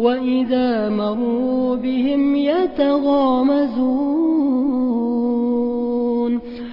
وإذا مروا بهم يتغامزون